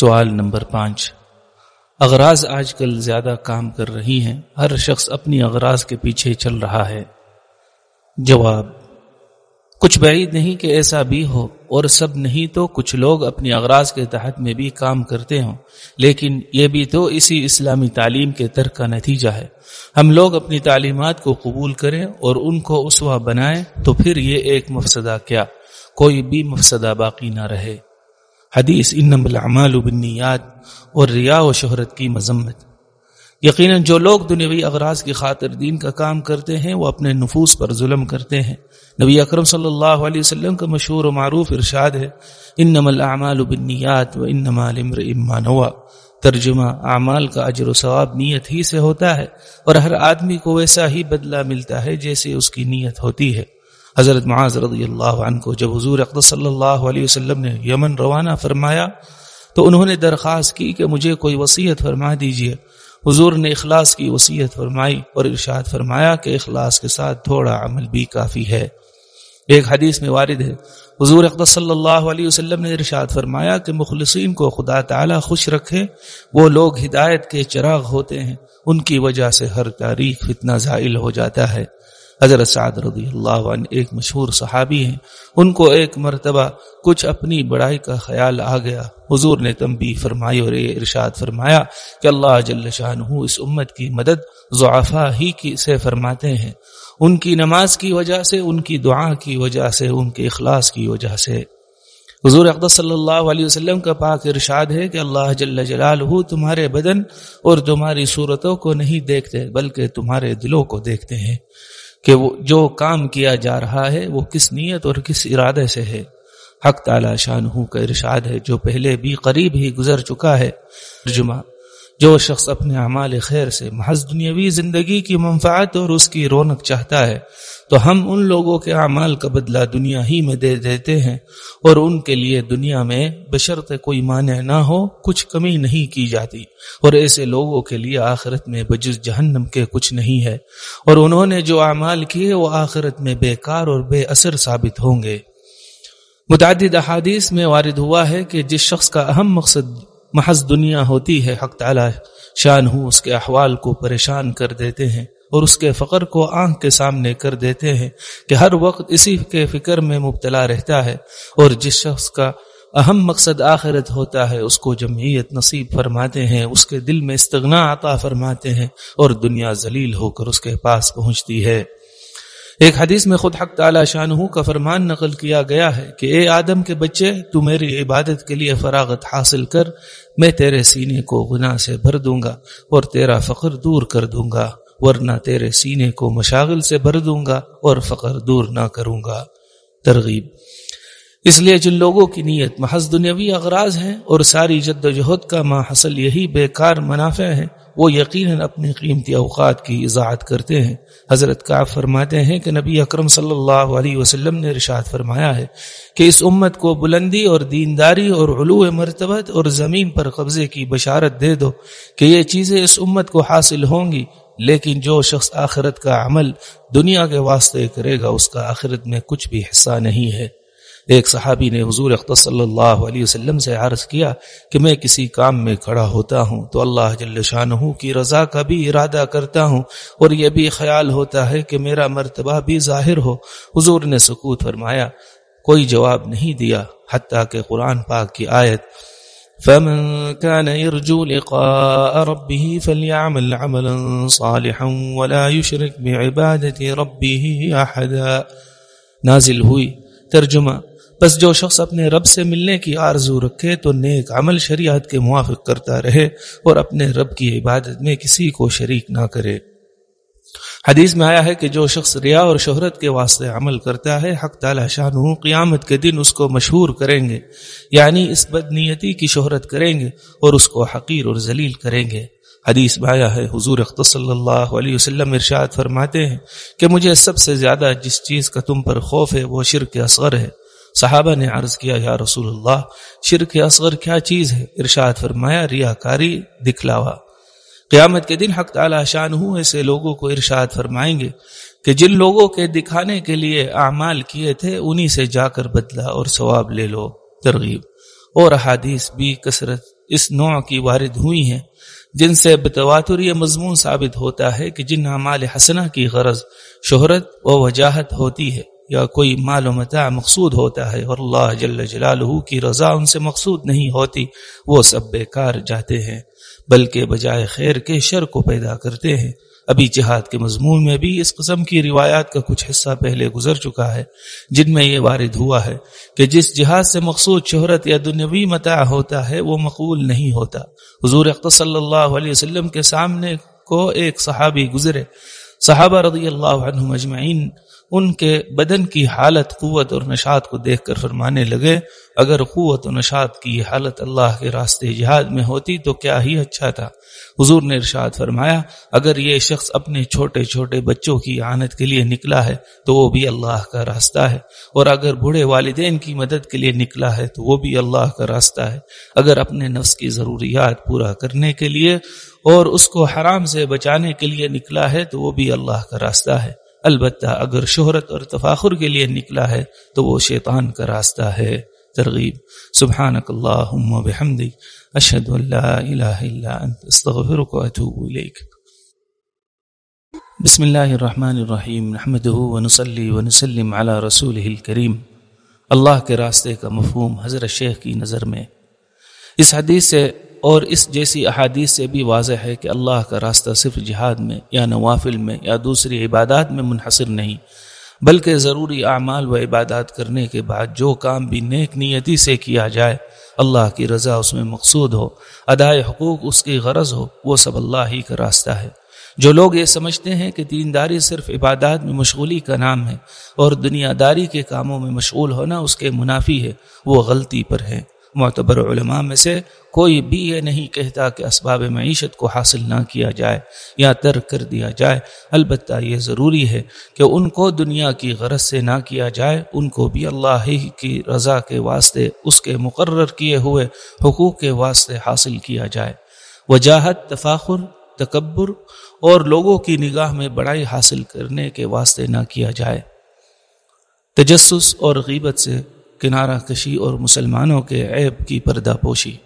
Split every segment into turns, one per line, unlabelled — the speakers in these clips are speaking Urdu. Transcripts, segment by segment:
سوال نمبر پانچ۔ اغراض آج کل زیادہ کام کر رہی ہیں۔ ہر شخص اپنی اغراض کے پیچھے چل رہا ہے۔ جواب کچھ بعید نہیں کہ ایسا بھی ہو، اور سب نہیں تو کچھ لوگ اپنی اغراض کے تحت میں بھی کام کرتے ہوں۔ لیکن یہ بھی تو اسی اسلامی تعلیم کے ترک کا نتیجہ ہے۔ ہم لوگ اپنی تعلیمات کو قبول کریں اور ان کو اسوا بنائیں تو پھر یہ ایک مفسدہ کیا۔ کوئی بھی مفسدہ باقی نہ رہے۔ حدیث انم العمال بالنیات اور ریا و شہرت کی مذمت۔ یقیناً جو لوگ دنیاوی اغراض کی خاطر دین کا کام کرتے ہیں، وہ اپنے نفوس پر ظلم کرتے ہیں۔ نبی اکرم صلی اللہ علیہ وسلم کا مشہور و معروف ارشاد ہے انم الاعمال بالنیات و انما لامرئ ما نوى۔ ترجمہ اعمال کا اجر و ثواب نیت ہی سے ہوتا ہے اور ہر آدمی کو ویسا ہی بدلہ ملتا ہے جیسے اس کی نیت ہوتی ہے۔ حضرت معاذ رضی اللہ عنہ کو، جب حضور اقدس صلی اللہ علیہ وسلم نے یمن روانہ فرمایا، تو انہوں نے درخواست کی کہ مجھے کوئی وصیت فرما دیجیے حضور نے اخلاص کی وصیت فرمائی اور ارشاد فرمایا کہ اخلاص کے ساتھ تھوڑا عمل بھی کافی ہے۔ ایک حدیث میں وارد ہے، حضور اقدس صلی اللہ علیہ وسلم نے ارشاد فرمایا کہ مخلصین کو خدا تعالی خوش رکھے، وہ لوگ ہدایت کے چراغ ہوتے ہیں، ان کی وجہ سے ہر تاریخ فتنہ زائل ہو جاتا ہے۔ حضرت سعد رضی اللہ عنہ ایک مشہور صحابی ہیں۔ ان کو ایک مرتبہ کچھ اپنی بڑائی کا خیال آ گیا۔ حضور نے تمبی فرمائی اور ارشاد فرمایا کہ اللہ جل شاہ اس امت کی مدد ضعفا ہی کی سے فرماتے ہیں۔ ان کی نماز کی وجہ سے، ان کی دعا کی وجہ سے، ان کے اخلاص کی وجہ سے۔ حضور اقدس صلی اللہ علیہ وسلم کا پاک ارشاد ہے کہ اللہ جل جلالہ تمہارے بدن اور تمہاری صورتوں کو نہیں دیکھتے، بلکہ تمہارے دلوں کو دیکھتے ہیں۔ کہ وہ جو کام کیا جا رہا ہے، وہ کس نیت اور کس ارادے سے ہے؟ حق تعالی شان کا ارشاد ہے، جو پہلے بھی قریب ہی گزر چکا ہے۔ ترجمہ، جو شخص اپنے اعمال خیر سے محض دنیاوی زندگی کی منفعت اور اس کی رونق چاہتا ہے تو ہم ان لوگوں کے اعمال کا بدلہ دنیا ہی میں دے دیتے ہیں اور ان کے لیے دنیا میں بشرط کوئی معنی نہ ہو، کچھ کمی نہیں کی جاتی۔ اور ایسے لوگوں کے لیے آخرت میں بجز جہنم کے کچھ نہیں ہے۔ اور انہوں نے جو اعمال کیے، وہ آخرت میں بیکار اور بے اثر ثابت ہوں گے۔ متعدد احادیث میں وارد ہوا ہے کہ جس شخص کا اہم مقصد محض دنیا ہوتی ہے، حق تعالی شان ہوں اس کے احوال کو پریشان کر دیتے ہیں۔ اور اس کے فقر کو آنکھ کے سامنے کر دیتے ہیں کہ ہر وقت اسی کے فکر میں مبتلا رہتا ہے اور جس شخص کا اہم مقصد آخرت ہوتا ہے، اس کو جمعیت نصیب فرماتے ہیں، اس کے دل میں استغنا عطا فرماتے ہیں اور دنیا ذلیل ہو کر اس کے پاس پہنچتی ہے۔ ایک حدیث میں خود حق تعالی شاہ کا فرمان نقل کیا گیا ہے کہ، اے آدم کے بچے، تو میری عبادت کے لیے فراغت حاصل کر، میں تیرے سینے کو گناہ سے بھر دوں گا اور تیرا فخر دور کر دوں گا۔ ورنہ تیرے سینے کو مشاغل سے بھر دوں گا اور فخر دور نہ کروں گا۔ ترغیب۔ اس لیے جن لوگوں کی نیت محض دنیاوی اغراض ہیں اور ساری جد و جہد کا ماں حاصل یہی بیکار منافع ہے وہ یقیناً اپنی قیمتی اوقات کی اضاعت کرتے ہیں۔ حضرت کا فرماتے ہیں کہ نبی اکرم صلی اللہ علیہ وسلم نے رشاد فرمایا ہے کہ اس امت کو بلندی اور دینداری اور علو مرتبت اور زمین پر قبضے کی بشارت دے دو کہ یہ چیزیں اس امت کو حاصل ہوں گی لیکن جو شخص آخرت کا عمل دنیا کے واسطے کرے گا، اس کا آخرت میں کچھ بھی حصہ نہیں ہے۔ ایک صحابی نے حضور اختص صلی اللہ علیہ وسلم سے عرض کیا کہ میں کسی کام میں کھڑا ہوتا ہوں تو اللہ جل شاہ کی رضا کا بھی ارادہ کرتا ہوں اور یہ بھی خیال ہوتا ہے کہ میرا مرتبہ بھی ظاہر ہو۔ حضور نے سکوت فرمایا، کوئی جواب نہیں دیا، حتیٰ کہ قرآن پاک کی آیت فمن كان يرجو لقاء ربه فليعمل عملا صالحا ولا يشرك بعبادة ربه أحدا۔ نازل ہوئی۔ ترجمہ۔ بس جو شخص اپنے رب سے ملنے کی آرزو رکھے تو نیک عمل شریعت کے موافق کرتا رہے اور اپنے رب کی عبادت میں کسی کو شریک نہ کرے۔ حدیث میں آیا ہے کہ جو شخص ریا اور شہرت کے واسطے عمل کرتا ہے، حق تعالی شان قیامت کے دن اس کو مشہور کریں گے۔ یعنی اس بد نیتی کی شہرت کریں گے اور اس کو حقیر اور ذلیل کریں گے۔ حدیث میں آیا ہے، حضور صلی اللہ علیہ وسلم ارشاد فرماتے ہیں کہ مجھے سب سے زیادہ جس چیز کا تم پر خوف ہے، وہ شرک اصغر ہے۔ صحابہ نے عرض کیا، یا رسول اللہ، شرک اصغر کیا چیز ہے؟ ارشاد فرمایا، ریاکاری، دکھلاوا۔ قیامت کے دن حق تعالی شان ہوں ایسے لوگوں کو ارشاد فرمائیں گے کہ جن لوگوں کے دکھانے کے لیے اعمال کیے تھے، انہی سے جا کر بدلا اور ثواب لے لو۔ ترغیب۔ اور احادیث بھی کثرت اس نوع کی وارد ہوئی ہیں، جن سے بتواتر یہ مضمون ثابت ہوتا ہے کہ جن اعمال حسنہ کی غرض شہرت و وجاہت ہوتی ہے یا کوئی مال و متاع مقصود ہوتا ہے اور اللہ جل جلالہ کی رضا ان سے مقصود نہیں ہوتی، وہ سب بیکار جاتے ہیں۔ بلکہ بجائے خیر کے شر کو پیدا کرتے ہیں۔ ابھی جہاد کے مضمون میں بھی اس قسم کی روایات کا کچھ حصہ پہلے گزر چکا ہے، جن میں یہ وارد ہوا ہے کہ جس جہاد سے مقصود شہرت یا دنیاوی متاع ہوتا ہے، وہ مقبول نہیں ہوتا۔ حضور صلی اللہ علیہ وسلم کے سامنے کو ایک صحابی گزرے۔ صحابہ رضی اللہ عنہ مجمعین ان کے بدن کی حالت قوت اور نشاط کو دیکھ کر فرمانے لگے، اگر قوت و نشاط کی حالت اللہ کے راستے جہاد میں ہوتی تو کیا ہی اچھا تھا؟ حضور نے ارشاد فرمایا، اگر یہ شخص اپنے چھوٹے چھوٹے بچوں کی آنت کے لیے نکلا ہے تو وہ بھی اللہ کا راستہ ہے، اور اگر بوڑھے والدین کی مدد کے لیے نکلا ہے تو وہ بھی اللہ کا راستہ ہے۔ اگر اپنے نفس کی ضروریات پورا کرنے کے لیے اور اس کو حرام سے بچانے کے لیے نکلا ہے تو وہ بھی اللہ کا راستہ ہے۔ البتہ اگر شہرت اور تفاخر کے لیے نکلا ہے تو وہ شیطان کا راستہ ہے۔ ترغیب۔ سبحانک اللہم و بحمدی اشہد ان لا الہ الا انت۔ استغفرک و اتوب الیک۔ بسم اللہ الرحمن الرحیم۔ نحمده و نصلی و نسلم علی رسوله الكریم اللہ کے راستے کا مفہوم حضرت شیخ کی نظر میں۔ اس حدیث سے اور اس جیسی احادیث سے بھی واضح ہے کہ اللہ کا راستہ صرف جہاد میں یا نوافل میں یا دوسری عبادات میں منحصر نہیں، بلکہ ضروری اعمال و عبادات کرنے کے بعد جو کام بھی نیک نیتی سے کیا جائے، اللہ کی رضا اس میں مقصود ہو، ادائے حقوق اس کی غرض ہو، وہ سب اللہ ہی کا راستہ ہے۔ جو لوگ یہ سمجھتے ہیں کہ دینداری صرف عبادات میں مشغولی کا نام ہے اور دنیا داری کے کاموں میں مشغول ہونا اس کے منافی ہے، وہ غلطی پر ہے معتبر علماء میں سے کوئی بھی یہ نہیں کہتا کہ اسباب معیشت کو حاصل نہ کیا جائے یا ترک کر دیا جائے۔ البتہ یہ ضروری ہے کہ ان کو دنیا کی غرض سے نہ کیا جائے، ان کو بھی اللہ ہی کی رضا کے واسطے، اس کے مقرر کیے ہوئے حقوق کے واسطے حاصل کیا جائے۔ وجاہت، تفاخر، تکبر اور لوگوں کی نگاہ میں بڑائی حاصل کرنے کے واسطے نہ کیا جائے۔ تجسس اور غیبت سے کنارہ کشی اور مسلمانوں کے عیب کی پردہ پوشی۔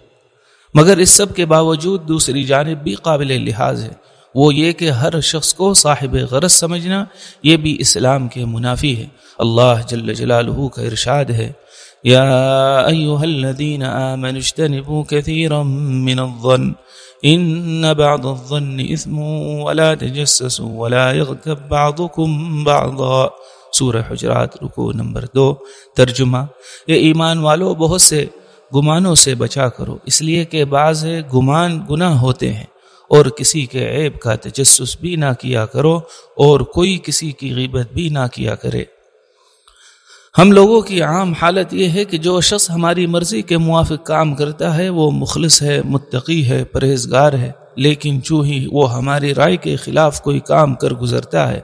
مگر اس سب کے باوجود دوسری جانب بھی قابل لحاظ ہے۔ وہ یہ کہ ہر شخص کو صاحب غرض سمجھنا یہ بھی اسلام کے منافی ہے۔ اللہ جل جلالہ کا ارشاد ہے۔ یا ایوہ الذین آمنوا اجتنبوا کثیرا من الظن ان بعض الظن اثم ولا تجسسوا ولا يغتب بعضكم بعضا۔ سورہ حجرات رکو نمبر دو، ترجمہ۔ یہ ایمان والو، بہت سے گمانوں سے بچا کرو، اس لیے کہ بعض گمان گناہ ہوتے ہیں اور کسی کے عیب کا تجسس بھی نہ کیا کرو اور کوئی کسی کی غیبت بھی نہ کیا کرے۔ ہم لوگوں کی عام حالت یہ ہے کہ جو شخص ہماری مرضی کے موافق کام کرتا ہے، وہ مخلص ہے، متقی ہے، پرہیزگار ہے، لیکن چوں ہی وہ ہماری رائے کے خلاف کوئی کام کر گزرتا ہے،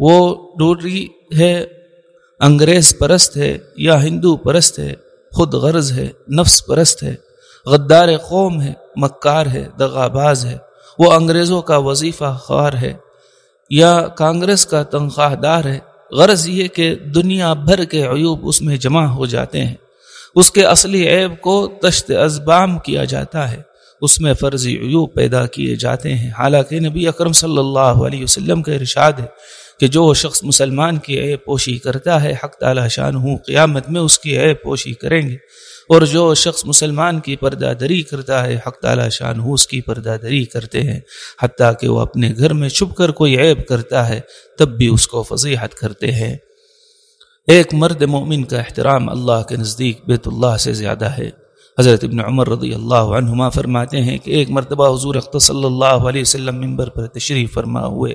وہ ڈوری ہے، انگریز پرست ہے یا ہندو پرست ہے، خود غرض ہے، نفس پرست ہے، غدار قوم ہے، مکار ہے، دغاباز ہے، وہ انگریزوں کا وظیفہ خوار ہے یا کانگریس کا تنخواہ دار ہے۔ غرض یہ کہ دنیا بھر کے عیوب اس میں جمع ہو جاتے ہیں۔ اس کے اصلی عیب کو تشت ازبام کیا جاتا ہے۔ اس میں فرضی عیوب پیدا کیے جاتے ہیں۔ حالانکہ نبی اکرم صلی اللہ علیہ وسلم کا ارشاد ہے کہ جو شخص مسلمان کی اے پوشی کرتا ہے، حق تعالی شان ہوں قیامت میں اس کی اے پوشی کریں گے۔ اور جو شخص مسلمان کی پردہ دری کرتا ہے، حق تعالی شان ہوں اس کی پردہ دری کرتے ہیں۔ حتیٰ کہ وہ اپنے گھر میں چھپ کر کوئی عیب کرتا ہے، تب بھی اس کو فضیحت کرتے ہیں۔ ایک مرد مومن کا احترام اللہ کے نزدیک بیت اللہ سے زیادہ ہے۔ حضرت ابن عمر رضی اللہ عنہما فرماتے ہیں کہ ایک مرتبہ حضور اختر صلی اللہ علیہ وسلم ممبر پر تشریف فرما ہوئے۔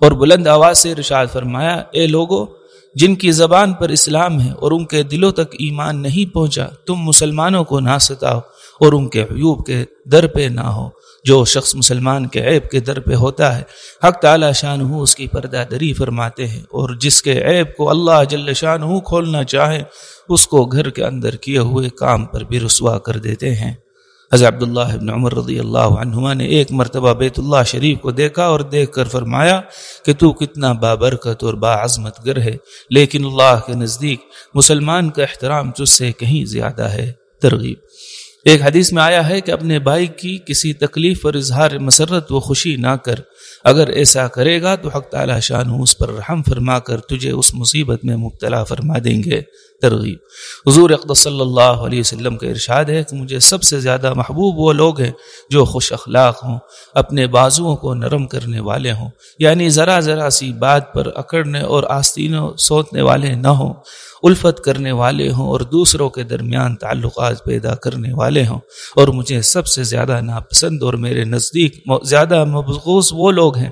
اور بلند آواز سے رشاد فرمایا، اے لوگو، جن کی زبان پر اسلام ہے اور ان کے دلوں تک ایمان نہیں پہنچا، تم مسلمانوں کو نہ ستاؤ اور ان کے حیوب کے در پہ نہ ہو۔ جو شخص مسلمان کے عیب کے در پہ ہوتا ہے، حق تعالی شان ہو اس کی پردہ دری فرماتے ہیں اور جس کے عیب کو اللہ جل شان ہو کھولنا چاہے، اس کو گھر کے اندر کیے ہوئے کام پر بھی رسوا کر دیتے ہیں۔ حضرت عبداللہ ابن عمر رضی اللہ عنہما نے ایک مرتبہ بیت اللہ شریف کو دیکھا اور دیکھ کر فرمایا کہ تو کتنا بابرکت اور باعظمت گر ہے، لیکن اللہ کے نزدیک مسلمان کا احترام تجھ سے کہیں زیادہ ہے۔ ترغیب۔ ایک حدیث میں آیا ہے کہ اپنے بھائی کی کسی تکلیف اور اظہار مسرت و خوشی نہ کر، اگر ایسا کرے گا تو حق تعالی شان اس پر رحم فرما کر تجھے اس مصیبت میں مبتلا فرما دیں گے۔ ترغیب۔ حضور اقدس صلی اللہ علیہ وسلم کا ارشاد ہے کہ مجھے سب سے زیادہ محبوب وہ لوگ ہیں جو خوش اخلاق ہوں، اپنے بازوؤں کو نرم کرنے والے ہوں۔ یعنی ذرا ذرا سی بات پر اکڑنے اور آستینوں سوتنے والے نہ ہوں، الفت کرنے والے ہوں اور دوسروں کے درمیان تعلقات پیدا کرنے والے ہوں۔ اور مجھے سب سے زیادہ ناپسند اور میرے نزدیک زیادہ مبغوث وہ لوگ ہیں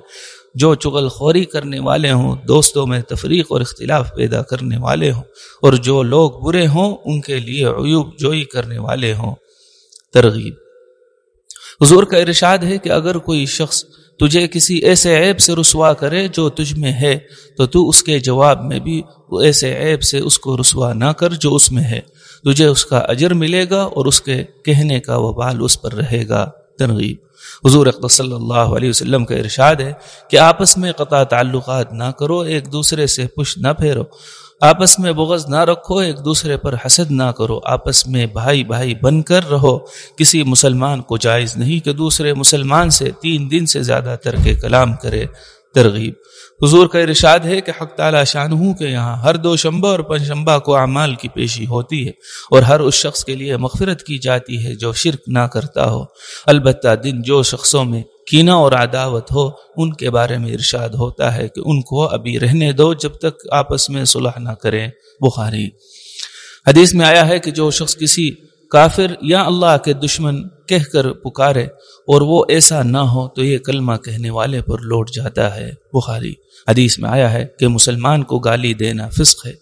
جو چغل خوری کرنے والے ہوں، دوستوں میں تفریق اور اختلاف پیدا کرنے والے ہوں، اور جو لوگ برے ہوں، ان کے لیے عیوب جوئی کرنے والے ہوں۔ ترغیب۔ حضور کا ارشاد ہے کہ اگر کوئی شخص تجھے کسی ایسے عیب سے رسوا کرے جو تجھ میں ہے، تو تو اس کے جواب میں بھی ایسے عیب سے اس کو رسوا نہ کر جو اس میں ہے۔ تجھے اس کا اجر ملے گا اور اس کے کہنے کا وبال اس پر رہے گا۔ تنغیب حضور اقدس صلی اللہ علیہ وسلم کا ارشاد ہے کہ آپس میں قطع تعلقات نہ کرو، ایک دوسرے سے پش نہ پھیرو۔ آپس میں بغض نہ رکھو، ایک دوسرے پر حسد نہ کرو۔ آپس میں بھائی بھائی بن کر رہو۔ کسی مسلمان کو جائز نہیں کہ دوسرے مسلمان سے تین دن سے زیادہ ترک کلام کرے۔ ترغیب۔ حضور کا ارشاد ہے کہ حق تعالی شان ہوں کہ یہاں ہر دو شمبہ اور پنجشمبہ کو اعمال کی پیشی ہوتی ہے اور ہر اس شخص کے لیے مغفرت کی جاتی ہے جو شرک نہ کرتا ہو۔ البتہ دن جو شخصوں میں کینہ اور عداوت ہو، ان کے بارے میں ارشاد ہوتا ہے کہ ان کو ابھی رہنے دو جب تک آپس میں صلح نہ کریں۔ بخاری۔ حدیث میں آیا ہے کہ جو شخص کسی کافر یا اللہ کے دشمن کہہ کر پکارے اور وہ ایسا نہ ہو تو یہ کلمہ کہنے والے پر لوٹ جاتا ہے۔ بخاری حدیث میں آیا ہے کہ مسلمان کو گالی دینا فسق ہے۔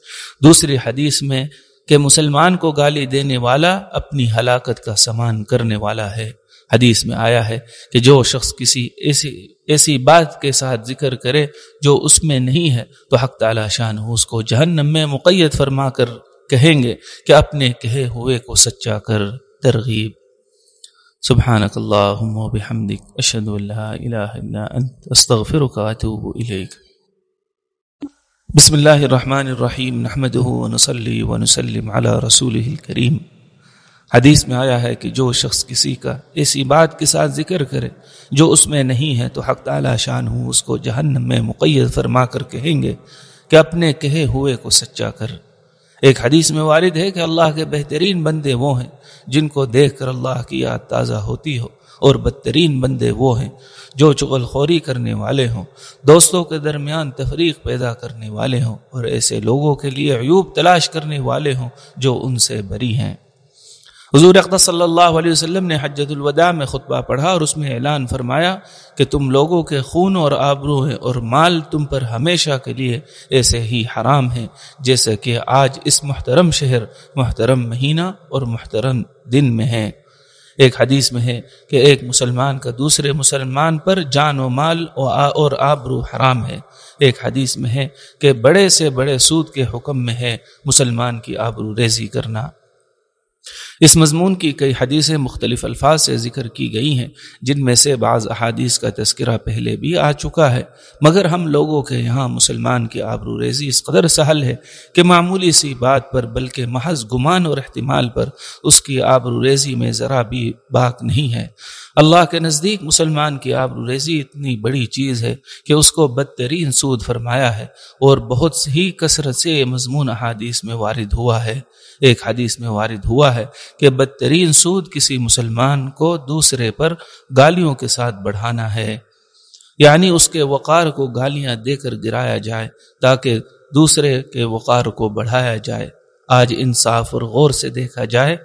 دوسری حدیث میں کہ مسلمان کو گالی دینے والا اپنی ہلاکت کا سامان کرنے والا ہے۔ حدیث میں آیا ہے کہ جو شخص کسی ایسی ایسی بات کے ساتھ ذکر کرے جو اس میں نہیں ہے تو حق تعالی شان ہو، اس کو جہنم میں مقید فرما کر کہیں گے کہ اپنے کہے ہوئے کو سچا کر۔ ترغیب۔ سبحانك اللهم وبحمدك اشهد ان لا اله الا انت استغفرك واتوب اليك بسم اللہ الرحمن الرحیم نحمده ونصلي ونسلم على رسوله الكریم حدیث میں آیا ہے کہ جو شخص کسی کا ایسی بات کے ساتھ ذکر کرے جو اس میں نہیں ہے تو حق تعالی شان ہوں اس کو جہنم میں مقید فرما کر کہیں گے کہ اپنے کہے ہوئے کو سچا کر۔ ایک حدیث میں وارد ہے کہ اللہ کے بہترین بندے وہ ہیں جن کو دیکھ کر اللہ کی یاد تازہ ہوتی ہو اور بدترین بندے وہ ہیں جو چغل خوری کرنے والے ہوں، دوستوں کے درمیان تفریق پیدا کرنے والے ہوں اور ایسے لوگوں کے لیے عیوب تلاش کرنے والے ہوں جو ان سے بری ہیں۔ حضور اقدس صلی اللہ علیہ وسلم نے حجت الوداع میں خطبہ پڑھا اور اس میں اعلان فرمایا کہ تم لوگوں کے خون اور آبرو ہیں اور مال تم پر ہمیشہ کے لیے ایسے ہی حرام ہیں، جیسے کہ آج اس محترم شہر محترم مہینہ اور محترم دن میں ہے ایک حدیث میں ہے کہ ایک مسلمان کا دوسرے مسلمان پر جان و مال اور آبرو حرام ہے۔ ایک حدیث میں ہے کہ بڑے سے بڑے سود کے حکم میں ہے مسلمان کی آبرو ریزی کرنا۔ اس مضمون کی کئی حدیثیں مختلف الفاظ سے ذکر کی گئی ہیں، جن میں سے بعض احادیث کا تذکرہ پہلے بھی آ چکا ہے۔ مگر ہم لوگوں کے یہاں مسلمان کی آبرو ریزی اس قدر سہل ہے کہ معمولی سی بات پر بلکہ محض گمان اور احتمال پر اس کی آبرو ریزی میں ذرا بھی باک نہیں ہے۔ اللہ کے نزدیک مسلمان کی آبرو ریزی اتنی بڑی چیز ہے کہ اس کو بدترین سود فرمایا ہے اور بہت ہی کثرت سے مضمون احادیث میں وارد ہوا ہے۔ ایک حدیث میں وارد ہوا ہے کہ بدترین سود کسی مسلمان کو دوسرے پر گالیوں کے ساتھ بڑھانا ہے۔ یعنی اس کے وقار کو گالیاں دے کر گرایا جائے تاکہ دوسرے کے وقار کو بڑھایا جائے۔ آج انصاف اور غور سے دیکھا جائے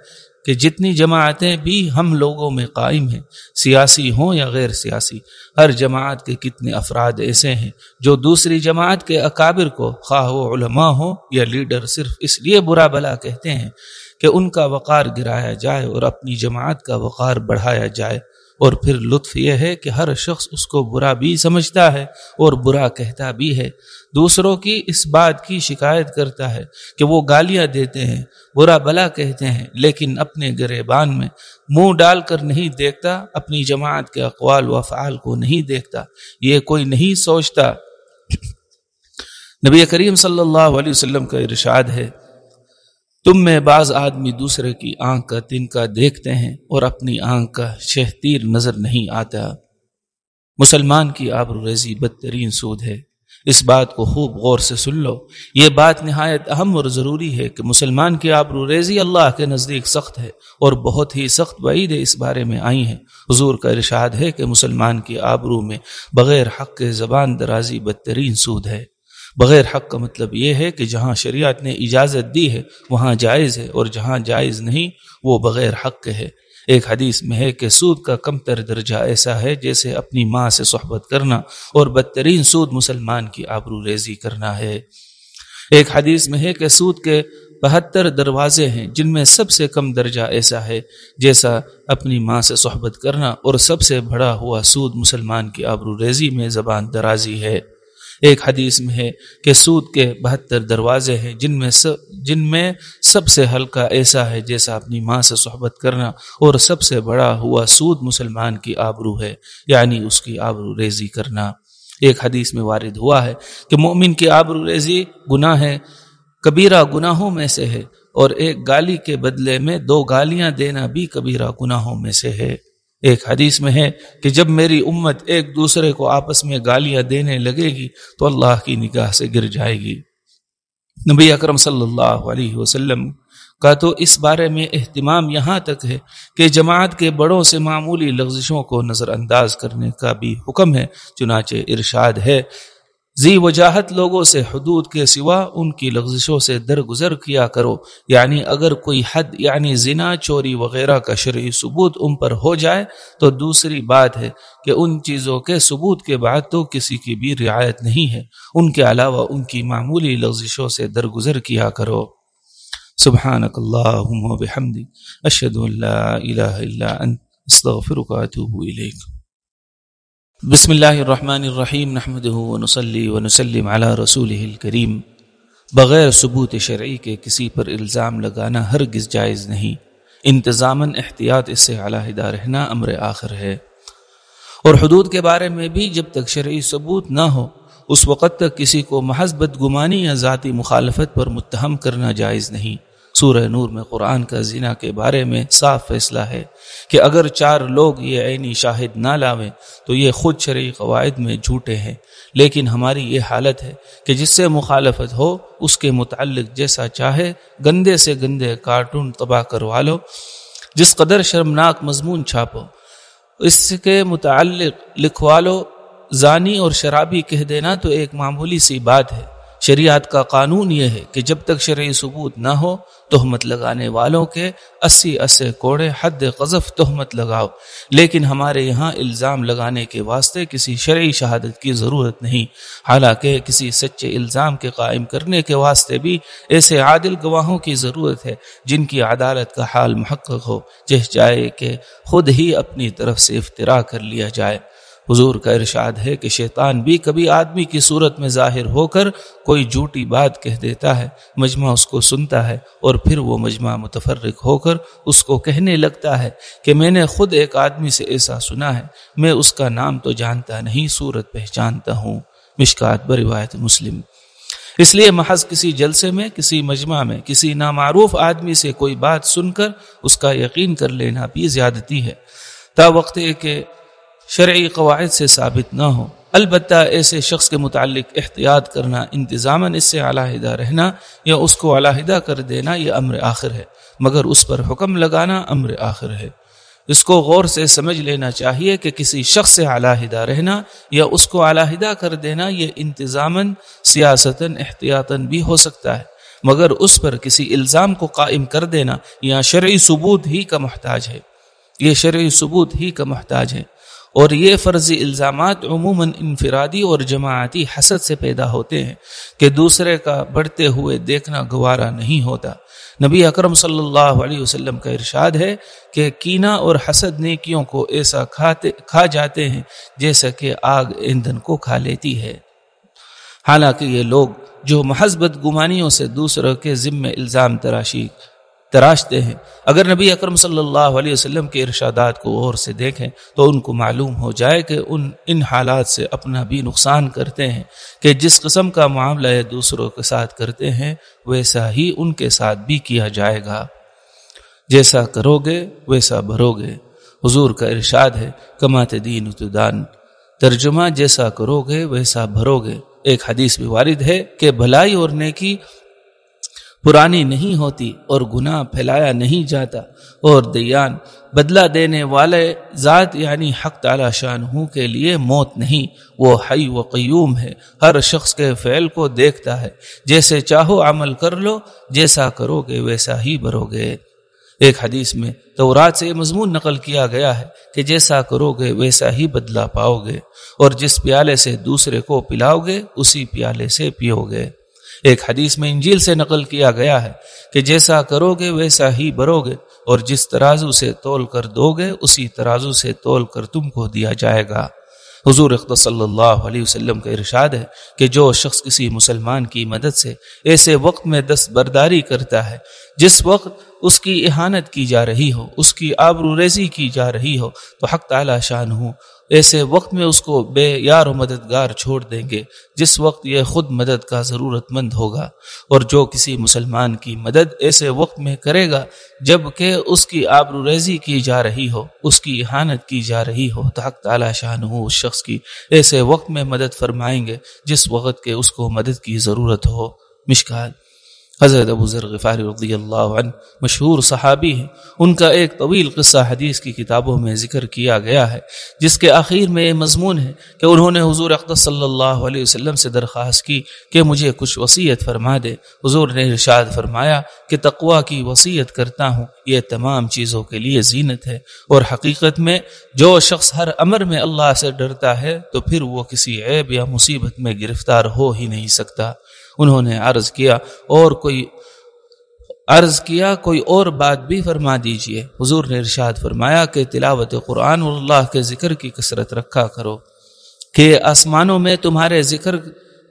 کہ جتنی جماعتیں بھی ہم لوگوں میں قائم ہیں، سیاسی ہوں یا غیر سیاسی، ہر جماعت کے کتنے افراد ایسے ہیں جو دوسری جماعت کے اکابر کو خواہ و علماء ہوں یا لیڈر صرف اس لیے برا بلا کہتے ہیں کہ ان کا وقار گرایا جائے اور اپنی جماعت کا وقار بڑھایا جائے۔ اور پھر لطف یہ ہے کہ ہر شخص اس کو برا بھی سمجھتا ہے اور برا کہتا بھی ہے۔ دوسروں کی اس بات کی شکایت کرتا ہے کہ وہ گالیاں دیتے ہیں، برا بلا کہتے ہیں، لیکن اپنے گریبان میں منہ ڈال کر نہیں دیکھتا، اپنی جماعت کے اقوال و افعال کو نہیں دیکھتا۔ یہ کوئی نہیں سوچتا۔ نبی کریم صلی اللہ علیہ وسلم کا ارشاد ہے تم میں بعض آدمی دوسرے کی آنکھ کا تنکا دیکھتے ہیں اور اپنی آنکھ کا شہتیر نظر نہیں آتا۔ مسلمان کی آبر ریزی بدترین سود ہے۔ اس بات کو خوب غور سے سن لو۔ یہ بات نہایت اہم اور ضروری ہے کہ مسلمان کی آبرو ریزی اللہ کے نزدیک سخت ہے اور بہت ہی سخت بعید اس بارے میں آئی ہیں۔ حضور کا ارشاد ہے کہ مسلمان کی آبرو میں بغیر حق کے زبان درازی بدترین سود ہے۔ بغیر حق کا مطلب یہ ہے کہ جہاں شریعت نے اجازت دی ہے، وہاں جائز ہے، اور جہاں جائز نہیں، وہ بغیر حق کے ہے۔ ایک حدیث میں ہے کہ سود کا کم تر درجہ ایسا ہے جیسے اپنی ماں سے صحبت کرنا اور بدترین سود مسلمان کی آبرو ریزی کرنا ہے۔ ایک حدیث میں ہے کہ سود کے بہتر دروازے ہیں، جن میں سب سے کم درجہ ایسا ہے جیسا اپنی ماں سے صحبت کرنا اور سب سے بڑا ہوا سود مسلمان کی آبرو ریزی میں زبان درازی ہے۔ ایک حدیث میں ہے کہ سود کے بہتر دروازے ہیں جن میں سب جن میں سب سے ہلکا ایسا ہے جیسا اپنی ماں سے صحبت کرنا اور سب سے بڑا ہوا سود مسلمان کی آبرو ہے یعنی اس کی آبرو ریزی کرنا۔ ایک حدیث میں وارد ہوا ہے کہ مومن کی آبرو ریزی گناہ ہے کبیرہ گناہوں میں سے ہے اور ایک گالی کے بدلے میں دو گالیاں دینا بھی کبیرہ گناہوں میں سے ہے۔ ایک حدیث میں ہے کہ جب میری امت ایک دوسرے کو آپس میں گالیاں دینے لگے گی تو اللہ کی نگاہ سے گر جائے گی۔ نبی اکرم صلی اللہ علیہ وسلم کا تو اس بارے میں اہتمام یہاں تک ہے کہ جماعت کے بڑوں سے معمولی لغزشوں کو نظر انداز کرنے کا بھی حکم ہے، چنانچہ ارشاد ہے زی وجاہت لوگوں سے حدود کے سوا ان کی لغزشوں سے درگزر کیا کرو۔ یعنی اگر کوئی حد یعنی زنا، چوری وغیرہ کا شرعی ثبوت ان پر ہو جائے تو دوسری بات ہے کہ ان چیزوں کے ثبوت کے بعد تو کسی کی بھی رعایت نہیں ہے۔ ان کے علاوہ ان کی معمولی لغزشوں سے درگزر کیا کرو۔ سبحانک اللہم و بحمدی اشہد اللہ الہ الا انت، استغفرک و اتوب الیک۔ بسم اللہ الرحمن الرحیم ونصلی ونسلم علی رسول الکریم۔ بغیر ثبوت شرعی کے کسی پر الزام لگانا ہرگز جائز نہیں۔ انتظاماً احتیاط اس سے علیحدہ رہنا امر آخر ہے۔ اور حدود کے بارے میں بھی جب تک شرعی ثبوت نہ ہو، اس وقت تک کسی کو محض بدگمانی یا ذاتی مخالفت پر متہم کرنا جائز نہیں۔ سورہ نور میں قرآن کا زنا کے بارے میں صاف فیصلہ ہے کہ اگر چار لوگ یہ عینی شاہد نہ لاویں تو یہ خود شرعی قواعد میں جھوٹے ہیں۔ لیکن ہماری یہ حالت ہے کہ جس سے مخالفت ہو، اس کے متعلق جیسا چاہے، گندے سے گندے کارٹون تباہ کروا لو، جس قدر شرمناک مضمون چھاپو، اس کے متعلق لکھوا لو، زانی اور شرابی کہہ دینا تو ایک معمولی سی بات ہے۔ شریعت کا قانون یہ ہے کہ جب تک شرعی ثبوت نہ ہو، تہمت لگانے والوں کے اسی اسے کوڑے حد قذف تہمت لگاؤ۔ لیکن ہمارے یہاں الزام لگانے کے واسطے کسی شرعی شہادت کی ضرورت نہیں۔ حالانکہ کسی سچے الزام کے قائم کرنے کے واسطے بھی ایسے عادل گواہوں کی ضرورت ہے جن کی عدالت کا حال محقق ہو، جس جائے کہ خود ہی اپنی طرف سے افطرا کر لیا جائے۔ حضور کا ارشاد ہے کہ شیطان بھی کبھی آدمی کی صورت میں ظاہر ہو کر کوئی جھوٹی بات کہہ دیتا ہے، مجمع اس کو سنتا ہے اور پھر وہ مجمع متفرق ہو کر اس کو کہنے لگتا ہے کہ میں نے خود ایک آدمی سے ایسا سنا ہے، میں اس کا نام تو جانتا نہیں، صورت پہچانتا ہوں۔ مشکات بروایت مسلم۔ اس لیے محض کسی جلسے میں، کسی مجمع میں، کسی نامعروف آدمی سے کوئی بات سن کر اس کا یقین کر لینا بھی زیادتی ہے۔ تا وقت کہ شرعی قواعد سے ثابت نہ ہو۔ البتہ ایسے شخص کے متعلق احتیاط کرنا، انتظاماً اس سے علیحدہ رہنا یا اس کو علیحدہ کر دینا، یہ امر آخر ہے۔ مگر اس پر حکم لگانا امر آخر ہے۔ اس کو غور سے سمجھ لینا چاہیے کہ کسی شخص سے علیحدہ رہنا یا اس کو علیحدہ کر دینا، یہ انتظاماً، سیاستاً، احتیاطاً بھی ہو سکتا ہے۔ مگر اس پر کسی الزام کو قائم کر دینا یا شرعی ثبوت ہی کا محتاج ہے۔ یہ شرعی ثبوت ہی کا محتاج ہے۔ اور یہ فرضی الزامات عموماً انفرادی اور جماعتی حسد سے پیدا ہوتے ہیں کہ دوسرے کا بڑھتے ہوئے دیکھنا گوارا نہیں ہوتا۔ نبی اکرم صلی اللہ علیہ وسلم کا ارشاد ہے کہ کینا اور حسد نیکیوں کو ایسا کھاتے کھا جاتے ہیں جیسا کہ آگ ایندھن کو کھا لیتی ہے۔ حالانکہ یہ لوگ جو محضبت گمانیوں سے دوسروں کے ذمے الزام تراشی تراشتے ہیں۔ اگر نبی اکرم صلی اللہ علیہ وسلم کے ارشادات کو اور سے دیکھیں تو ان کو معلوم ہو جائے کہ ان ان حالات سے اپنا بھی نقصان کرتے ہیں کہ جس قسم کا معاملہ دوسروں کے ساتھ کرتے ہیں، ویسا ہی ان کے ساتھ بھی کیا جائے گا۔ جیسا کرو گے، ویسا بھرو گے۔ حضور کا ارشاد ہے کمات دین اتدان ترجمہ جیسا کرو گے، ویسا بھرو گے۔ ایک حدیث بھی وارد ہے کہ بھلائی اور نیکی پرانی نہیں ہوتی اور گناہ پھیلایا نہیں جاتا اور دیان بدلہ دینے والے ذات یعنی حق تعالی شان ہوں کے لیے موت نہیں، وہ حی و قیوم ہے۔ ہر شخص کے فعل کو دیکھتا ہے۔ جیسے چاہو عمل کر لو، جیسا کرو گے ویسا ہی بھرو گے۔ ایک حدیث میں تورات سے یہ مضمون نقل کیا گیا ہے کہ جیسا کرو گے ویسا ہی بدلہ پاؤ گے اور جس پیالے سے دوسرے کو پلاؤ گے، اسی پیالے سے پیو گے۔ ایک حدیث میں انجیل سے نقل کیا گیا ہے کہ جیسا کرو گے ویسا ہی بھرو گے اور جس ترازو سے تول کر دو گے اسی ترازو سے تول کر تم کو دیا جائے گا۔ حضور اخت صلی اللہ علیہ وسلم کا ارشاد ہے کہ جو شخص کسی مسلمان کی مدد سے ایسے وقت میں دست برداری کرتا ہے، جس وقت اس کی احانت کی جا رہی ہو، اس کی آبرو ریزی کی جا رہی ہو، تو حق تعالی شان ہوں ایسے وقت میں اس کو بے یار و مددگار چھوڑ دیں گے، جس وقت یہ خود مدد کا ضرورت مند ہوگا۔ اور جو کسی مسلمان کی مدد ایسے وقت میں کرے گا جبکہ اس کی آبرو ریزی کی جا رہی ہو، اس کی احانت کی جا رہی ہو۔ تو حق تعالی شان ہو اس شخص کی ایسے وقت میں مدد فرمائیں گے جس وقت کے اس کو مدد کی ضرورت ہو۔ مشکال۔ حضرت ابو ذر غفاری رضی اللہ عنہ مشہور صحابی ہیں۔ ان کا ایک طویل قصہ حدیث کی کتابوں میں ذکر کیا گیا ہے، جس کے آخر میں یہ مضمون ہے کہ انہوں نے حضور اقدس صلی اللہ علیہ وسلم سے درخواست کی کہ مجھے کچھ وصیت فرما دے۔ حضور نے ارشاد فرمایا کہ تقوا کی وصیت کرتا ہوں، یہ تمام چیزوں کے لیے زینت ہے۔ اور حقیقت میں جو شخص ہر امر میں اللہ سے ڈرتا ہے تو پھر وہ کسی عیب یا مصیبت میں گرفتار ہو ہی نہیں سکتا۔ انہوں نے عرض کیا اور کوئی عرض کیا، کوئی اور بات بھی فرما دیجیے۔ حضور نے ارشاد فرمایا کہ تلاوت قرآن اور اللہ کے ذکر کی کثرت رکھا کرو کہ آسمانوں میں تمہارے ذکر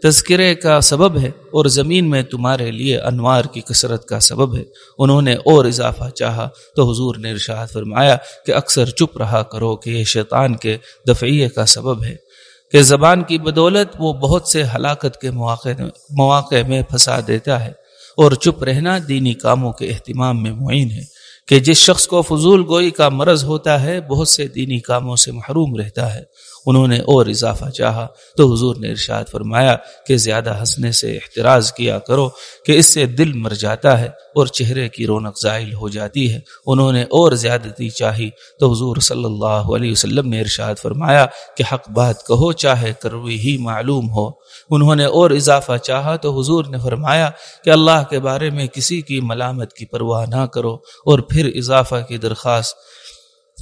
تذکرے کا سبب ہے اور زمین میں تمہارے لیے انوار کی کثرت کا سبب ہے۔ انہوں نے اور اضافہ چاہا تو حضور نے ارشاد فرمایا کہ اکثر چپ رہا کرو کہ یہ شیطان کے دفعیے کا سبب ہے۔ کہ زبان کی بدولت وہ بہت سے ہلاکت کے مواقع مواقع میں پھنسا دیتا ہے اور چپ رہنا دینی کاموں کے اہتمام میں معین ہے کہ جس شخص کو فضول گوئی کا مرض ہوتا ہے، بہت سے دینی کاموں سے محروم رہتا ہے۔ انہوں نے اور اضافہ چاہا تو حضور نے ارشاد فرمایا کہ زیادہ ہنسنے سے احتراز کیا کرو کہ اس سے دل مر جاتا ہے اور چہرے کی رونق زائل ہو جاتی ہے۔ انہوں نے اور زیادتی چاہی تو حضور صلی اللہ علیہ وسلم نے ارشاد فرمایا کہ حق بات کہو چاہے کروی ہی معلوم ہو۔ انہوں نے اور اضافہ چاہا تو حضور نے فرمایا کہ اللہ کے بارے میں کسی کی ملامت کی پرواہ نہ کرو اور پھر اضافہ کی درخواست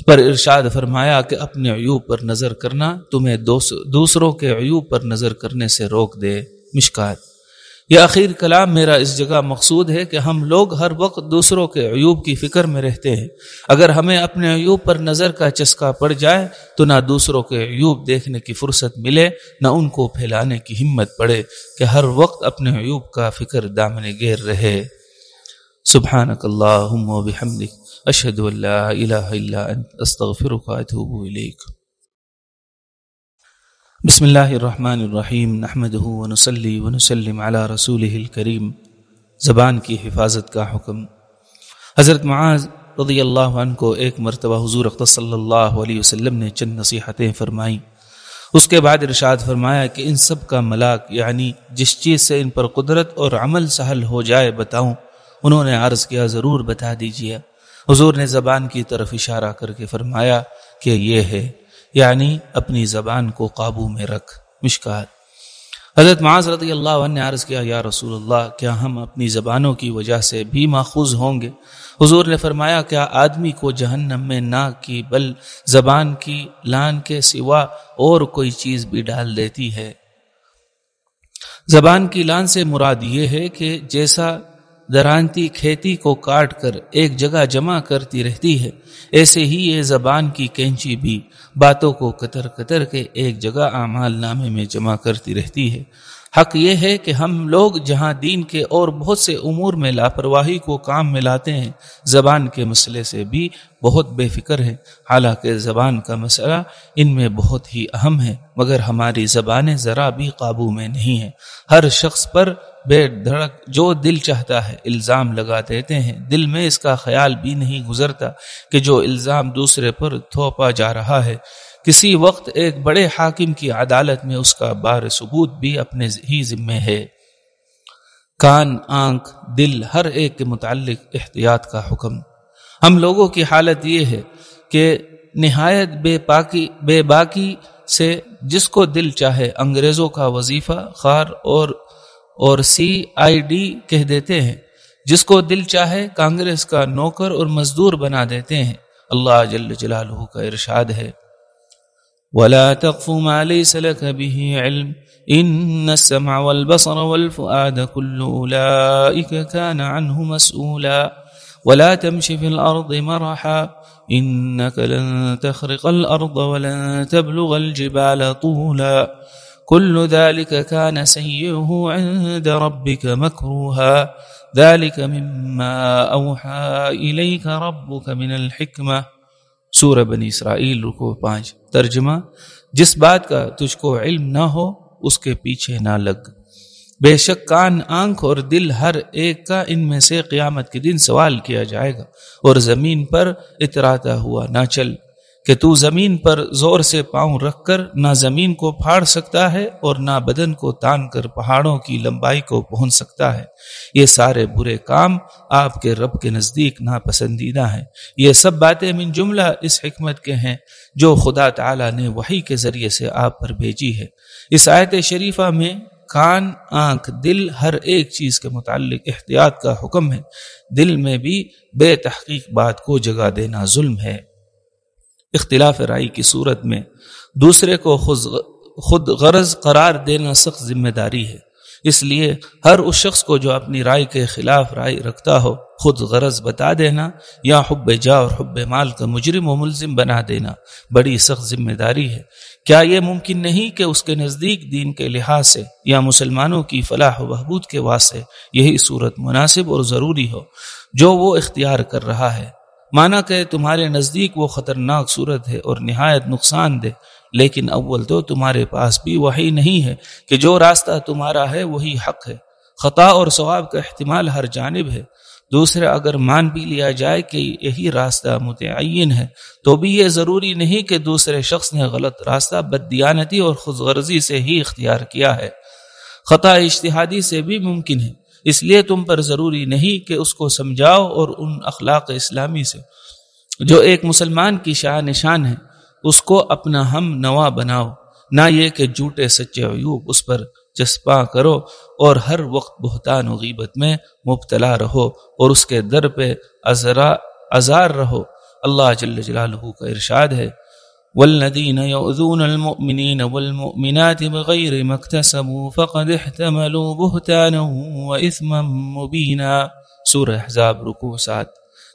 پر ارشاد فرمایا کہ اپنے عیوب پر نظر کرنا تمہیں دوسروں کے عیوب پر نظر کرنے سے روک دے۔ مشکات۔ یہ اخیر کلام میرا اس جگہ مقصود ہے کہ ہم لوگ ہر وقت دوسروں کے عیوب کی فکر میں رہتے ہیں۔ اگر ہمیں اپنے عیوب پر نظر کا چسکا پڑ جائے تو نہ دوسروں کے عیوب دیکھنے کی فرصت ملے، نہ ان کو پھیلانے کی ہمت پڑے کہ ہر وقت اپنے عیوب کا فکر دامن گیر رہے۔ سبحانک اللہم و بحمدک اشهد ان لا اله الا انت استغفرك واتوب اليك بسم الله الرحمن الرحیم نحمده ونصلي ونسلم على رسوله الكريم. زبان کی حفاظت کا حکم۔ حضرت معاذ رضی اللہ عنہ کو ایک مرتبہ حضور اختص صلی اللہ علیہ وسلم نے چند نصیحتیں فرمائیں۔ اس کے بعد ارشاد فرمایا کہ ان سب کا ملاک یعنی جس چیز سے ان پر قدرت اور عمل سہل ہو جائے، بتاؤں۔ انہوں نے عرض کیا، ضرور بتا دیجیے حضور نے زبان کی طرف اشارہ کر کے فرمایا کہ یہ ہے یعنی اپنی زبان کو قابو میں رکھ۔ مشکات۔ حضرت معاذ رضی اللہ عنہ نے عرض کیا، یا رسول اللہ، کیا ہم اپنی زبانوں کی وجہ سے بھی ماخوذ ہوں گے؟ حضور نے فرمایا، کیا آدمی کو جہنم میں نہ کی، بل زبان کی لان کے سوا اور کوئی چیز بھی ڈال دیتی ہے۔ زبان کی لان سے مراد یہ ہے کہ جیسا درانتی کھیتی کو کاٹ کر ایک جگہ جمع کرتی رہتی ہے۔ ایسے ہی یہ زبان کی کینچی بھی باتوں کو قطر قطر کے ایک جگہ اعمال نامے میں جمع کرتی رہتی ہے۔ حق یہ ہے کہ ہم لوگ جہاں دین کے اور بہت سے امور میں لاپرواہی کو کام میں لاتے ہیں، زبان کے مسئلے سے بھی بہت بے فکر ہے حالانکہ زبان کا مسئلہ ان میں بہت ہی اہم ہے، مگر ہماری زبانیں ذرا بھی قابو میں نہیں ہیں۔ ہر شخص پر بے دھڑک جو دل چاہتا ہے الزام لگا دیتے ہیں۔ دل میں اس کا خیال بھی نہیں گزرتا کہ جو الزام دوسرے پر تھوپا جا رہا ہے۔ کسی وقت ایک بڑے حاکم کی عدالت میں اس کا بار ثبوت بھی اپنے ہی ذمے ہے۔ کان، آنکھ، دل، ہر ایک کے متعلق احتیاط کا حکم۔ ہم لوگوں کی حالت یہ ہے کہ نہایت بے پاکی، بے باکی سے جس کو دل چاہے انگریزوں کا وظیفہ، خار اور اور سی آئی ڈی کہہ دیتے ہیں، جس کو دل چاہے کانگریس کا نوکر اور مزدور بنا دیتے ہیں۔ اللہ جل جلالہ کا ارشاد ہے۔ ولا تقف ما ليس لك به علم إن السمع والبصر والفؤاد كل أولئك كان عنه مسؤولا ولا تمشي في الأرض مرحا إنك لن تخرق الأرض ولن تبلغ الجبال طولا۔ كل ذلك كان سيئه عند ربك مكروها. ذلك مما أوحى إليك ربك من الحكمة. سورہ بنی اسرائیل رکو پانچ، ترجمہ، جس بات کا تجھ کو علم نہ ہو، اس کے پیچھے نہ لگ۔ بے شک کان، آنکھ اور دل ہر ایک کا ان میں سے قیامت کے دن سوال کیا جائے گا، اور زمین پر اتراتا ہوا نہ چل۔ کہ تو زمین پر زور سے پاؤں رکھ کر نہ زمین کو پھاڑ سکتا ہے اور نہ بدن کو تان کر پہاڑوں کی لمبائی کو پہنچ سکتا ہے۔ یہ سارے برے کام آپ کے رب کے نزدیک ناپسندیدہ ہیں۔ یہ سب باتیں من جملہ اس حکمت کے ہیں جو خدا تعالی نے وہی کے ذریعے سے آپ پر بھیجی ہے۔ اس آیت شریفہ میں کان، آنکھ، دل ہر ایک چیز کے متعلق احتیاط کا حکم ہے۔ دل میں بھی بے تحقیق بات کو جگہ دینا ظلم ہے۔ اختلاف رائے کی صورت میں دوسرے کو خود غرض قرار دینا سخت ذمہ داری ہے۔ اس لیے ہر اس شخص کو جو اپنی رائے کے خلاف رائے رکھتا ہو، خود غرض بتا دینا یا حب جا اور حب مال کا مجرم و ملزم بنا دینا بڑی سخت ذمہ داری ہے۔ کیا یہ ممکن نہیں کہ اس کے نزدیک دین کے لحاظ سے یا مسلمانوں کی فلاح و بہبود کے واسطے یہی صورت مناسب اور ضروری ہو، جو وہ اختیار کر رہا ہے؟ مانا کہ تمہارے نزدیک وہ خطرناک صورت ہے اور نہایت نقصان دہ، لیکن اول تو تمہارے پاس بھی وہی نہیں ہے کہ جو راستہ تمہارا ہے وہی حق ہے۔ خطا اور ثواب کا احتمال ہر جانب ہے۔ دوسرا، اگر مان بھی لیا جائے کہ یہی راستہ متعین ہے، تو بھی یہ ضروری نہیں کہ دوسرے شخص نے غلط راستہ بدیانتی اور خود غرضی سے ہی اختیار کیا ہے۔ خطا اشتہادی سے بھی ممکن ہے۔ اس لیے تم پر ضروری نہیں کہ اس کو سمجھاؤ اور ان اخلاق اسلامی سے۔ جو ایک مسلمان کی شاہ نشان ہے، اس کو اپنا ہم نوا بناؤ، نہ یہ کہ جھوٹے سچے عیوب اس پر چسپاں کرو اور ہر وقت بہتان و غیبت میں مبتلا رہو اور اس کے در پہ ازار رہو۔ اللہ جل جلالہ کا ارشاد ہے۔ والذين يؤذون المؤمنين والمؤمنات بغير ما اكتسبوا فقد احتملوا بهتانا واثما مبينا۔ سورہ احزاب، رکوع سات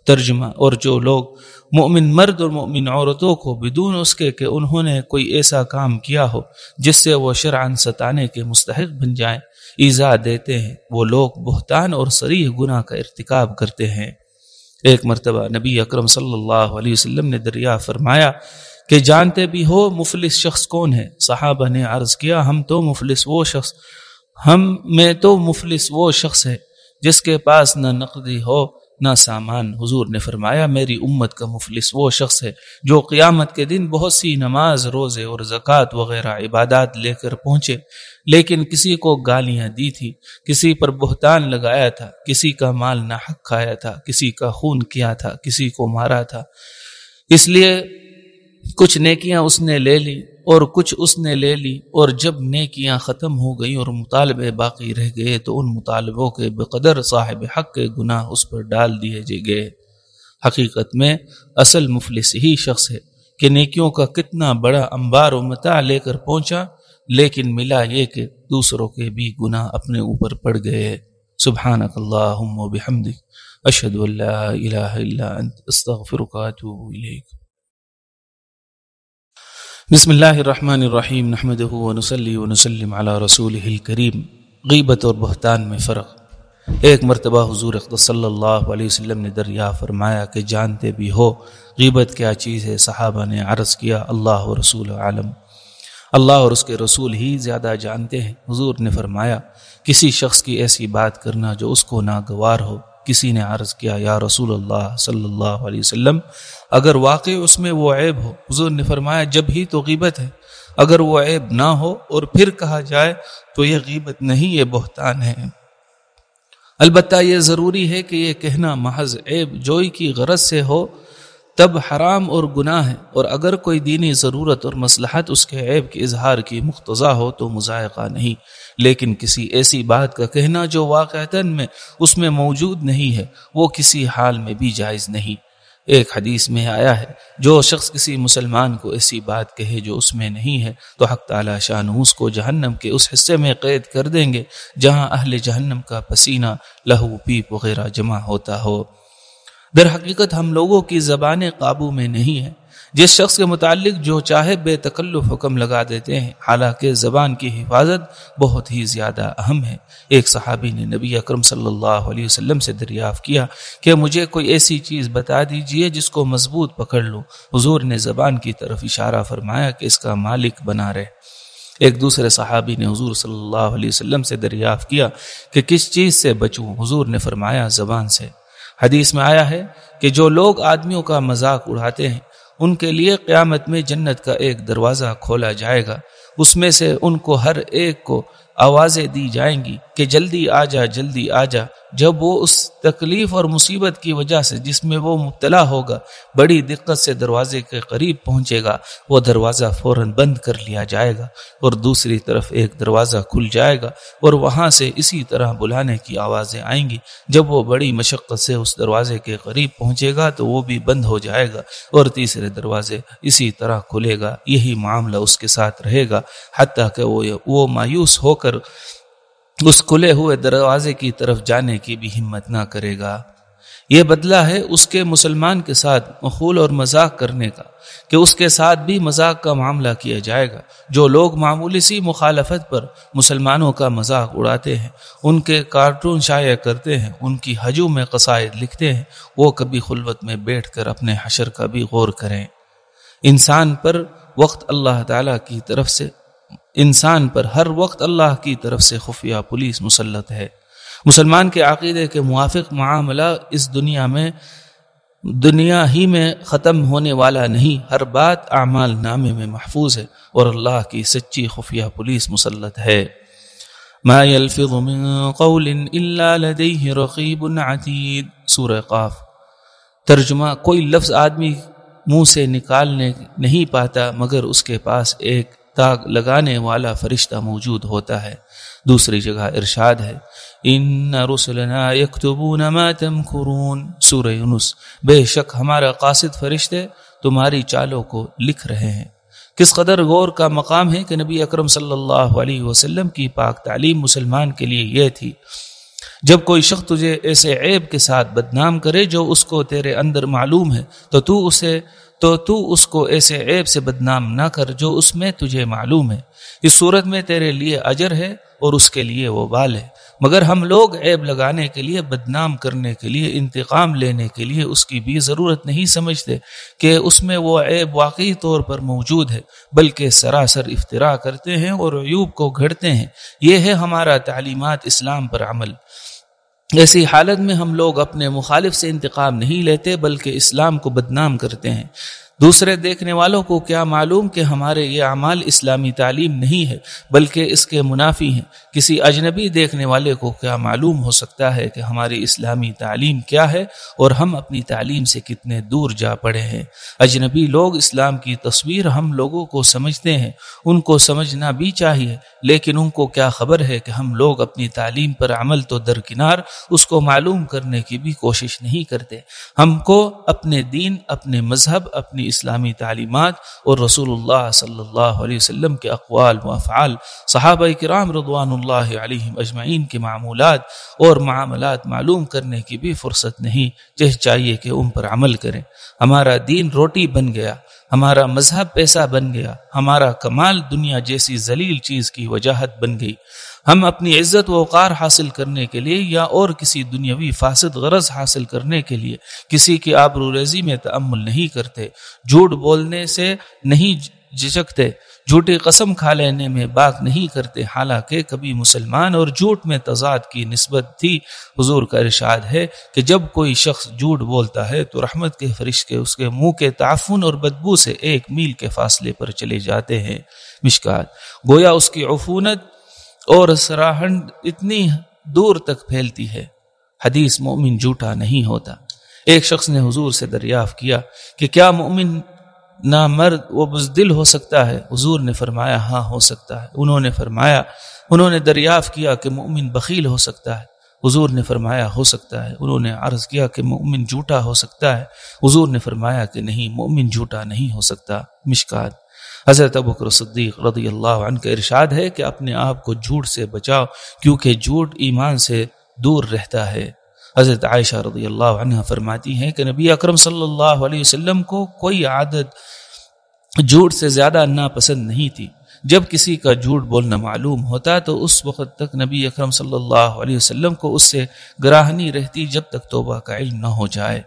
ترجمہ۔ اور جو لوگ مؤمن مرد اور مؤمن عورتوں کو بدون اس کے کہ انہوں نے کوئی ایسا کام کیا ہو جس سے وہ شرعن ستانے کے مستحق بن جائیں، ایزا دیتے ہیں۔ وہ لوگ بہتان اور سریح گناہ کا ارتکاب کرتے ہیں۔ ایک مرتبہ نبی اکرم صلی اللہ علیہ وسلم نے دریا فرمایا کہ جانتے بھی ہو مفلس شخص کون ہے؟ صحابہ نے عرض کیا، ہم تو مفلس وہ شخص، ہم میں تو مفلس وہ شخص ہے جس کے پاس نہ نقدی ہو نہ سامان۔ حضور نے فرمایا، میری امت کا مفلس وہ شخص ہے جو قیامت کے دن بہت سی نماز، روزے اور زکوٰۃ وغیرہ عبادات لے کر پہنچے۔ لیکن کسی کو گالیاں دی تھی، کسی پر بہتان لگایا تھا، کسی کا مال نہ حق کھایا تھا، کسی کا خون کیا تھا، کسی کو مارا تھا۔ اس لیے کچھ نیکیاں اس نے لے لی اور کچھ اس نے لے لی اور جب نیکیاں ختم ہو گئی اور مطالبے باقی رہ گئے تو ان مطالبوں کے بقدر صاحب حق کے گناہ اس پر ڈال دیے گئے حقیقت میں اصل مفلس ہی شخص ہے کہ نیکیوں کا کتنا بڑا انبار و متا لے کر پہنچا، لیکن ملا یہ کہ دوسروں کے بھی گناہ اپنے اوپر پڑ گئے۔ سبحانک اللہم و بحمدک، اشہد اللہ الہ الا انت، استغفرک اتوب الیک۔ بسم اللہ الرحمن الرحیم نحمده ونسلی ونسلم علی رسوله الكریم غیبت اور بہتان میں فرق۔ ایک مرتبہ حضور صلی اللہ علیہ وسلم نے دریا فرمایا کہ جانتے بھی ہو غیبت کیا چیز ہے، صحابہ نے عرض کیا، اللہ و رسول عالم۔ اللہ اور اس کے رسول ہی زیادہ جانتے ہیں۔ حضور نے فرمایا، کسی شخص کی ایسی بات کرنا جو اس کو ناگوار ہو کسی نے عرض کیا، یا رسول اللہ صلی اللہ علیہ وسلم، اگر واقع اس میں وہ عیب ہو، حضور نے فرمایا، جب ہی تو غیبت ہے۔ اگر وہ عیب نہ ہو اور پھر کہا جائے، تو یہ غیبت نہیں، یہ بہتان ہے۔ البتہ یہ ضروری ہے کہ یہ کہنا محض عیب، جوئی کی غرض سے ہو تب حرام اور گناہ ہے اور اگر کوئی دینی ضرورت اور مصلحت اس کے عیب کے اظہار کی مختصا ہو تو مذائقہ نہیں۔ لیکن کسی ایسی بات کا کہنا جو واقع میں اس میں موجود نہیں ہے، وہ کسی حال میں بھی جائز نہیں۔ ایک حدیث میں آیا ہے، جو شخص کسی مسلمان کو ایسی بات کہے جو اس میں نہیں ہے، تو حق تعالی شاہ اس کو جہنم کے اس حصے میں قید کر دیں گے، جہاں اہل جہنم کا پسینہ، لہو، پیپ وغیرہ جمع ہوتا ہو۔ در حقیقت ہم لوگوں کی زبانیں قابو میں نہیں ہیں۔ جس شخص کے متعلق جو چاہے بے تکلف حکم لگا دیتے ہیں، حالانکہ زبان کی حفاظت بہت ہی زیادہ اہم ہے۔ ایک صحابی نے نبی اکرم صلی اللہ علیہ وسلم سے دریافت کیا کہ مجھے کوئی ایسی چیز بتا دیجیے جس کو مضبوط پکڑ لو حضور نے زبان کی طرف اشارہ فرمایا کہ اس کا مالک بنا رہے۔ ایک دوسرے صحابی نے حضور صلی اللہ علیہ وسلم سے دریافت کیا کہ کس چیز سے بچوں؟ حضور نے فرمایا زبان سے۔ حدیث میں آیا ہے کہ جو لوگ آدمیوں کا مذاق اڑاتے ہیں، ان کے لیے قیامت میں جنت کا ایک دروازہ کھولا جائے گا۔ اس میں سے ان کو ہر ایک کو آوازیں دی جائیں گی کہ جلدی آ جا، جلدی آ جا۔ جب وہ اس تکلیف اور مصیبت کی وجہ سے جس میں وہ مبتلا ہوگا، بڑی دقت سے دروازے کے قریب پہنچے گا، وہ دروازہ فوراً بند کر لیا جائے گا اور دوسری طرف ایک دروازہ کھل جائے گا اور وہاں سے اسی طرح بلانے کی آوازیں آئیں گی۔ جب وہ بڑی مشقت سے اس دروازے کے قریب پہنچے گا تو وہ بھی بند ہو جائے گا اور تیسرے دروازے اسی طرح کھلے گا۔ یہی معاملہ اس کے ساتھ رہے گا، حتیٰ کہ وہ مایوس ہو کر اس کھلے ہوئے دروازے کی طرف جانے کی بھی ہمت نہ کرے گا۔ یہ بدلہ ہے اس کے مسلمان کے ساتھ مخول اور مذاق کرنے کا، کہ اس کے ساتھ بھی مذاق کا معاملہ کیا جائے گا۔ جو لوگ معمولی سی مخالفت پر مسلمانوں کا مذاق اڑاتے ہیں، ان کے کارٹون شائع کرتے ہیں، ان کی حجو میں قصائد لکھتے ہیں، وہ کبھی خلوت میں بیٹھ کر اپنے حشر کا بھی غور کریں۔ انسان پر وقت اللہ تعالی کی طرف سے انسان پر ہر وقت اللہ کی طرف سے خفیہ پولیس مسلط ہے۔ مسلمان کے عقیدے کے موافق معاملہ اس دنیا میں، دنیا ہی میں ختم ہونے والا نہیں، ہر بات اعمال نامے میں محفوظ ہے اور اللہ کی سچی خفیہ پولیس مسلط ہے۔ ما يلفظ من قول الا لديه رقيب عتيد سورہ قاف۔ ترجمہ کوئی لفظ آدمی منہ سے نکالنے نہیں پاتا مگر اس کے پاس ایک تاگ لگانے والا فرشتہ موجود ہوتا ہے۔ دوسری جگہ ارشاد ہے۔ ان رسلنا یکتبون ما تمکرون سورہ یونس۔ بے شک ہمارا قاصد فرشتے تمہاری چالوں کو لکھ رہے ہیں۔ کس قدر غور کا مقام ہے کہ نبی اکرم صلی اللہ علیہ وسلم کی پاک تعلیم مسلمان کے لیے یہ تھی۔ جب کوئی شخص تجھے ایسے عیب کے ساتھ بدنام کرے جو اس کو تیرے اندر معلوم ہے، تو تو اسے تو تو اس کو ایسے عیب سے بدنام نہ کر جو اس میں تجھے معلوم ہے۔ اس صورت میں تیرے لیے اجر ہے اور اس کے لیے وہ بال ہے۔ مگر ہم لوگ عیب لگانے کے لیے، بدنام کرنے کے لیے، انتقام لینے کے لیے اس کی بھی ضرورت نہیں سمجھتے کہ اس میں وہ عیب واقعی طور پر موجود ہے، بلکہ سراسر افطرا کرتے ہیں اور عیوب کو گھڑتے ہیں۔ یہ ہے ہمارا تعلیمات اسلام پر عمل۔ ایسی حالت میں ہم لوگ اپنے مخالف سے انتقام نہیں لیتے، بلکہ اسلام کو بدنام کرتے ہیں۔ دوسرے دیکھنے والوں کو کیا معلوم کہ ہمارے یہ اعمال اسلامی تعلیم نہیں ہے، بلکہ اس کے منافی ہیں۔ کسی اجنبی دیکھنے والے کو کیا معلوم ہو سکتا ہے کہ ہماری اسلامی تعلیم کیا ہے اور ہم اپنی تعلیم سے کتنے دور جا پڑے ہیں۔ اجنبی لوگ اسلام کی تصویر ہم لوگوں کو سمجھتے ہیں، ان کو سمجھنا بھی چاہیے، لیکن ان کو کیا خبر ہے کہ ہم لوگ اپنی تعلیم پر عمل تو درکنار، اس کو معلوم کرنے کی بھی کوشش نہیں کرتے۔ ہم کو اپنے دین، اپنے مذہب، اپنی اسلامی تعلیمات اور رسول اللہ صلی اللہ علیہ وسلم کے اقوال و افعال، صحابہ کرام رضوان اللہ علیہ اجمعین کے معمولات اور معاملات معلوم کرنے کی بھی فرصت نہیں چاہیے کہ ان پر عمل کریں۔ ہمارا دین روٹی بن گیا، ہمارا مذہب پیسہ بن گیا، ہمارا کمال دنیا جیسی ذلیل چیز کی وجاہت بن گئی۔ ہم اپنی عزت و اوقار حاصل کرنے کے لیے یا اور کسی دنیاوی فاسد غرض حاصل کرنے کے لیے کسی کی آبرو ریزی میں تعمل نہیں کرتے، جھوٹ بولنے سے نہیں جھجکتے، جھوٹی قسم کھا لینے میں باغ نہیں کرتے۔ حالانکہ کبھی مسلمان اور جھوٹ میں تضاد کی نسبت تھی حضور کا ارشاد ہے کہ جب کوئی شخص جھوٹ بولتا ہے تو رحمت کے فرشتے اس کے منہ کے تعفن اور بدبو سے ایک میل کے فاصلے پر چلے جاتے ہیں۔ مشکات گویا اس کی عفونت اور سراہنڈ اتنی دور تک پھیلتی ہے، حدیث مومن جھوٹا نہیں ہوتا۔ ایک شخص نے حضور سے دریافت کیا کہ کیا مومن نہ مرد وہ بزدل ہو سکتا ہے؟ حضور نے فرمایا ہاں ہو سکتا ہے۔ انہوں نے فرمایا، انہوں نے دریافت کیا کہ مومن بخیل ہو سکتا ہے۔ حضور نے فرمایا، ہو سکتا ہے۔ انہوں نے عرض کیا کہ مومن جھوٹا ہو سکتا ہے۔ حضور نے فرمایا کہ نہیں، مومن جھوٹا نہیں ہو سکتا۔ مشکات۔ حضرت ابکر صدیق رضی اللہ عنہ کا ارشاد ہے کہ اپنے آپ کو جھوٹ سے بچاؤ، کیونکہ جھوٹ ایمان سے دور رہتا ہے۔ حضرت عائشہ رضی اللہ عنہ فرماتی ہیں کہ نبی اکرم صلی اللہ علیہ وسلم کو کوئی عادت جھوٹ سے زیادہ ناپسند نہیں تھی۔ جب کسی کا جھوٹ بولنا معلوم ہوتا تو اس وقت تک نبی اکرم صلی اللہ علیہ وسلم کو اس سے گراہنی رہتی جب تک توبہ کا علم نہ ہو جائے۔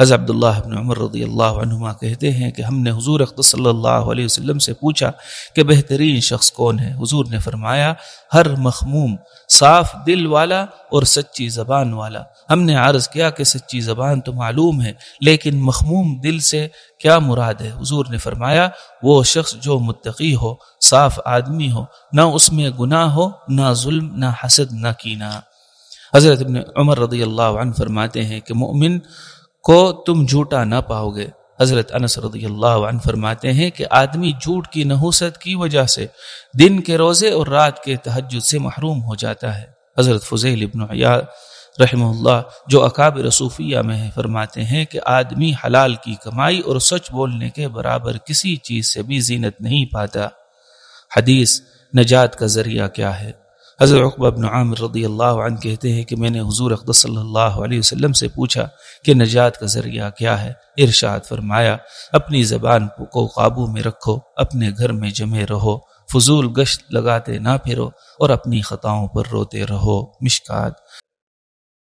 حضرت عبداللہ بن عمر رضی اللہ عنہما کہتے ہیں کہ ہم نے حضور اخت صلی اللہ علیہ وسلم سے پوچھا کہ بہترین شخص کون ہے؟ حضور نے فرمایا، ہر مخموم، صاف دل والا اور سچی زبان والا۔ ہم نے عرض کیا کہ سچی زبان تو معلوم ہے، لیکن مخموم دل سے کیا مراد ہے؟ حضور نے فرمایا، وہ شخص جو متقی ہو، صاف آدمی ہو، نہ اس میں گناہ ہو، نہ ظلم، نہ حسد، نہ کینا حضرت ابن عمر رضی اللہ عنہ فرماتے ہیں کہ مؤمن کو تم جھوٹا نہ پاؤ گے حضرت انس رضی اللہ عنہ فرماتے ہیں کہ آدمی جھوٹ کی نحوست کی وجہ سے دن کے روزے اور رات کے تحجد سے محروم ہو جاتا ہے۔ حضرت فضیل ابن رحمہ اللہ جو اکاب رصوفیہ میں ہے فرماتے ہیں کہ آدمی حلال کی کمائی اور سچ بولنے کے برابر کسی چیز سے بھی زینت نہیں پاتا۔ حدیث نجات کا ذریعہ کیا ہے؟ حضرت عقبہ بن عامر رضی اللہ عنہ کہتے ہیں کہ میں نے حضور اقدس صلی اللہ علیہ وسلم سے پوچھا کہ نجات کا ذریعہ کیا ہے؟ ارشاد فرمایا، اپنی زبان کو قابو میں رکھو، اپنے گھر میں جمے رہو، فضول گشت لگاتے نہ پھرو اور اپنی خطاؤں پر روتے رہو۔ مشکات